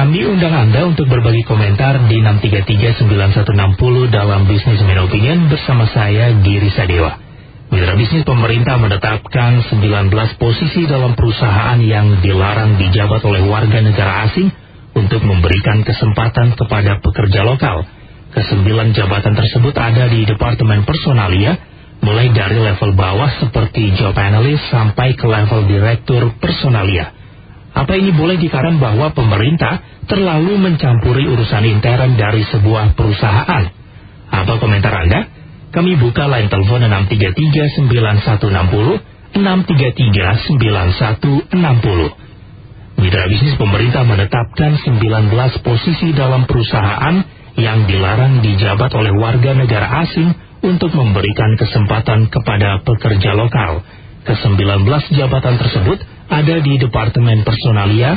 Kami undang Anda untuk berbagi komentar di 6339160 dalam Bisnis Man Opinion bersama saya Giri Sadewa. Mitra bisnis pemerintah menetapkan 19 posisi dalam perusahaan yang dilarang dijabat oleh warga negara asing untuk memberikan kesempatan kepada pekerja lokal. Kesembilan jabatan tersebut ada di Departemen Personalia, mulai dari level bawah seperti job analyst sampai ke level direktur personalia. Apa ini boleh dikarenakan bahwa pemerintah terlalu mencampuri urusan intern dari sebuah perusahaan? Apa komentar Anda? Kami buka line telepon 633-9160, 633-9160. Mitra bisnis pemerintah menetapkan 19 posisi dalam perusahaan yang dilarang dijabat oleh warga negara asing untuk memberikan kesempatan kepada pekerja lokal. Ke-19 jabatan tersebut ada di Departemen Personalia,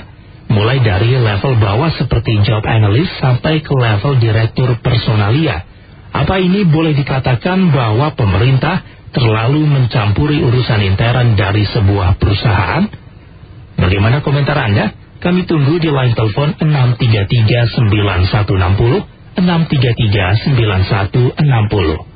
mulai dari level bawah seperti job analyst sampai ke level direktur personalia. Apa ini boleh dikatakan bahwa pemerintah terlalu mencampuri urusan intern dari sebuah perusahaan? Bagaimana komentar Anda? Kami tunggu di line telepon 6339160, 6339160.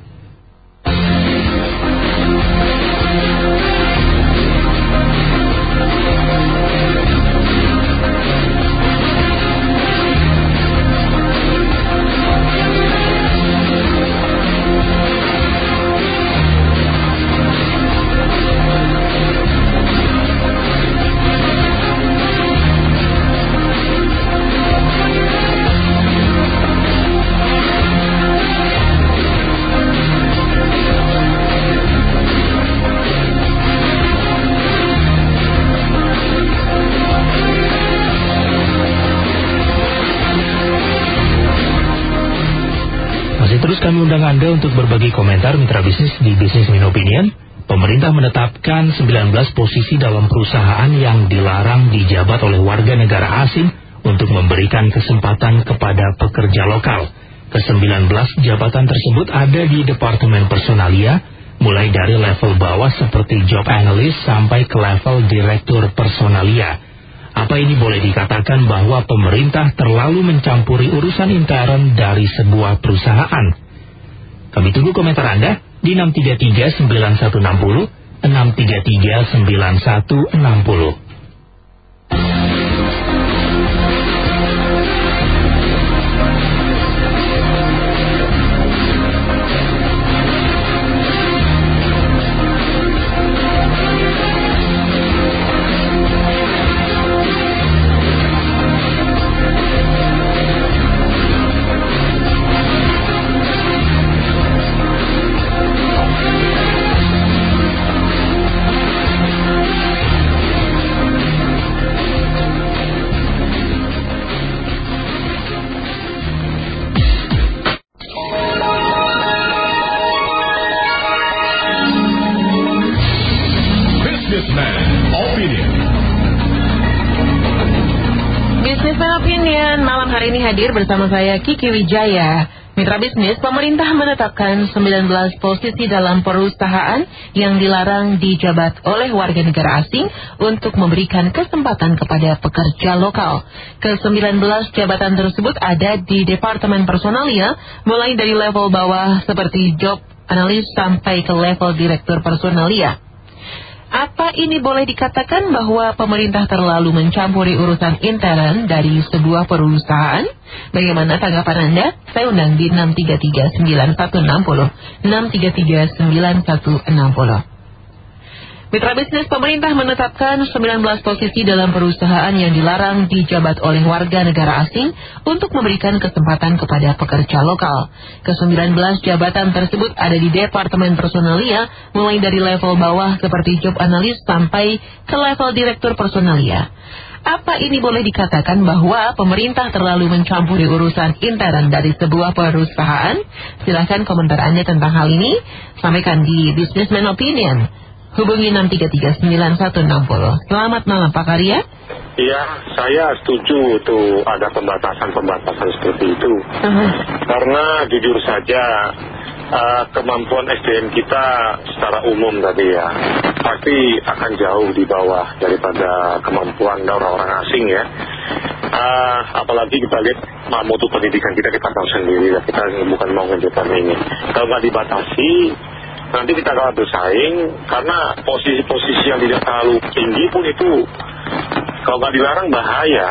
Kami undang Anda untuk berbagi komentar mitra bisnis di Business Min Opinion. Pemerintah menetapkan 19 posisi dalam perusahaan yang dilarang dijabat oleh warga negara asing untuk memberikan kesempatan kepada pekerja lokal. Ke-19 jabatan tersebut ada di Departemen Personalia, mulai dari level bawah seperti job analyst sampai ke level direktur personalia. Apa ini boleh dikatakan bahwa pemerintah terlalu mencampuri urusan intern dari sebuah perusahaan? Kami tunggu komentar Anda di 633 9160, 633 9160. Hadir bersama saya Kiki Wijaya. Mitra bisnis, pemerintah menetapkan 19 posisi dalam perusahaan yang dilarang dijabat oleh warga negara asing untuk memberikan kesempatan kepada pekerja lokal. Ke-19 jabatan tersebut ada di Departemen Personalia, mulai dari level bawah seperti job analis sampai ke level direktur personalia. Apa ini boleh dikatakan bahwa pemerintah terlalu mencampuri urusan intern dari sebuah perusahaan? Bagaimana tanggapan Anda? Saya undang di 633 9160. 633 9160. Mitra bisnis pemerintah menetapkan 19 posisi dalam perusahaan yang dilarang dijabat oleh warga negara asing untuk memberikan kesempatan kepada pekerja lokal. Ke-19 jabatan tersebut ada di Departemen Personalia, mulai dari level bawah seperti job analis sampai ke level direktur personalia. Apa ini boleh dikatakan bahwa pemerintah terlalu mencampuri urusan intern dari sebuah perusahaan? Silahkan komentar Anda tentang hal ini. Sampaikan di Businessman Opinion. Hubungi 6339160. Selamat malam Pak Karya. Iya, saya setuju tuh ada pembatasan-pembatasan seperti itu. Uh -huh. Karena jujur saja uh, kemampuan SDM kita secara umum tadi ya pasti akan jauh di bawah daripada kemampuan orang-orang asing ya. uh, apalagi kita lihat mutu pendidikan kita kita tahu sendiri lah kita bukan mau ngejepan ini kalau nggak dibatasi nanti kita kalah bersaing karena posisi-posisi yang tidak terlalu tinggi pun itu kalau nggak dilarang bahaya.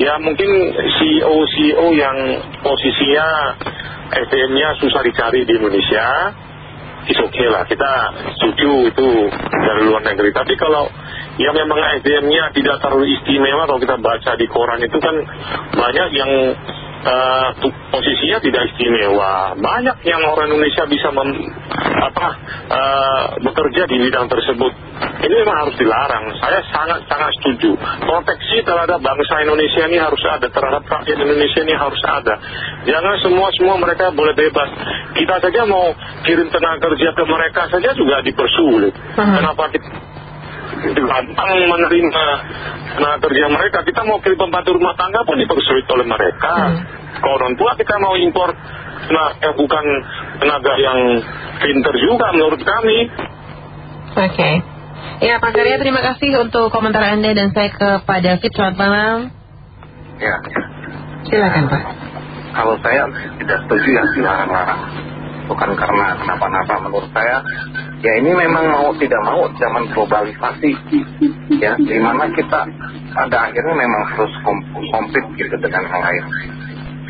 Ya mungkin CEO-CEO yang posisinya SDM-nya susah dicari di Indonesia is okay lah kita setuju itu dari luar negeri. Tapi kalau yang memang SDM-nya tidak terlalu istimewa kalau kita baca di koran itu kan banyak yang uh, posisinya tidak istimewa. Banyak yang orang Indonesia bisa mem, apa, uh, bekerja di bidang tersebut. Ini memang harus dilarang. Saya sangat-sangat setuju. Proteksi terhadap bangsa Indonesia ini harus ada, terhadap rakyat Indonesia ini harus ada. Jangan semua-semua mereka boleh bebas. Kita saja mau kirim tenaga kerja ke mereka saja juga dipersulit. Kenapa kita gampang menerima tenaga kerja mereka. Kita mau kirim pembantu rumah tangga pun dipersulit oleh mereka. Hmm. Kalau orang tua kita mau impor nah, eh, bukan tenaga yang pinter juga menurut kami. Oke. Okay. Ya Pak Karya terima kasih untuk komentar Anda dan saya kepada David. Selamat malam. Ya. Silakan Pak. Kalau saya tidak setuju ya dilarang-larang bukan karena kenapa-napa menurut saya ya ini memang mau tidak mau zaman globalisasi. Ya di mana kita pada akhirnya memang harus komplit gitu dengan yang lain.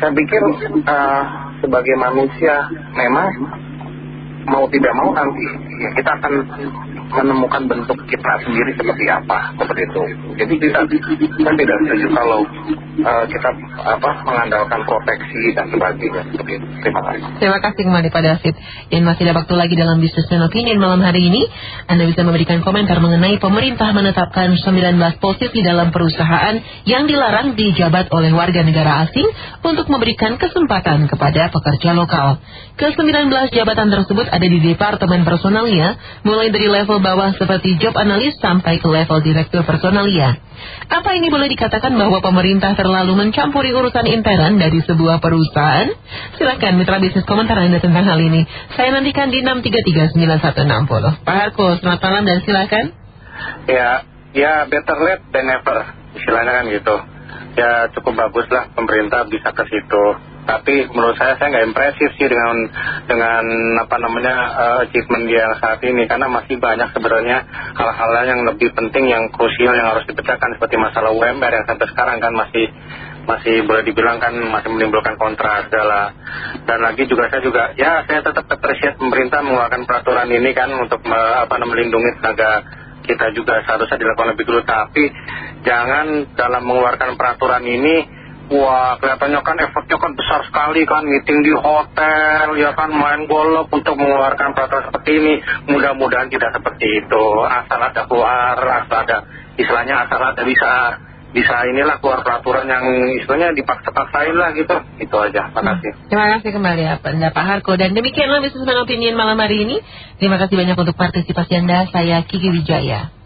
Saya pikir uh, sebagai manusia memang mau tidak mau nanti ya kita akan menemukan bentuk kita sendiri seperti apa seperti itu. Jadi kita kan tidak setuju kalau uh, kita apa mengandalkan proteksi dan sebagainya. Seperti itu. Terima kasih. Terima kasih kembali Pak David yang masih ada waktu lagi dalam bisnis dan opinion malam hari ini. Anda bisa memberikan komentar mengenai pemerintah menetapkan 19 posisi dalam perusahaan yang dilarang dijabat oleh warga negara asing untuk memberikan kesempatan kepada pekerja lokal. Ke-19 jabatan tersebut ada di Departemen Personalia mulai dari level bawah seperti job analis sampai ke level direktur personalia. Apa ini boleh dikatakan bahwa pemerintah terlalu mencampuri urusan intern dari sebuah perusahaan? Silakan mitra bisnis komentar Anda tentang hal ini. Saya nantikan di 6339160. Pak Harko, selamat malam dan silakan. Ya, ya better late than never. Istilahnya kan gitu. Ya cukup bagus lah pemerintah bisa ke situ tapi menurut saya saya nggak impresif sih dengan dengan apa namanya uh, achievement dia saat ini. Karena masih banyak sebenarnya hal-hal yang lebih penting yang krusial yang harus dipecahkan. Seperti masalah UMR yang sampai sekarang kan masih masih boleh dibilang kan masih menimbulkan kontra segala. Dan lagi juga saya juga ya saya tetap appreciate pemerintah mengeluarkan peraturan ini kan untuk me, apa namanya melindungi tenaga kita juga. Seharusnya dilakukan lebih dulu. Tapi jangan dalam mengeluarkan peraturan ini Wah kelihatannya kan efeknya kan besar sekali kan meeting di hotel ya kan main golf untuk mengeluarkan peraturan seperti ini. Mudah-mudahan tidak seperti itu. Asal ada keluar asal ada istilahnya asal ada bisa bisa inilah keluar peraturan yang istilahnya dipaksa-paksain lah gitu. Itu aja. Terima kasih. Hmm. terima kasih kembali ya Pak Harko. Dan demikianlah bisnis opinion malam hari ini. Terima kasih banyak untuk partisipasi Anda. Saya Kiki Wijaya